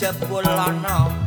jebul ana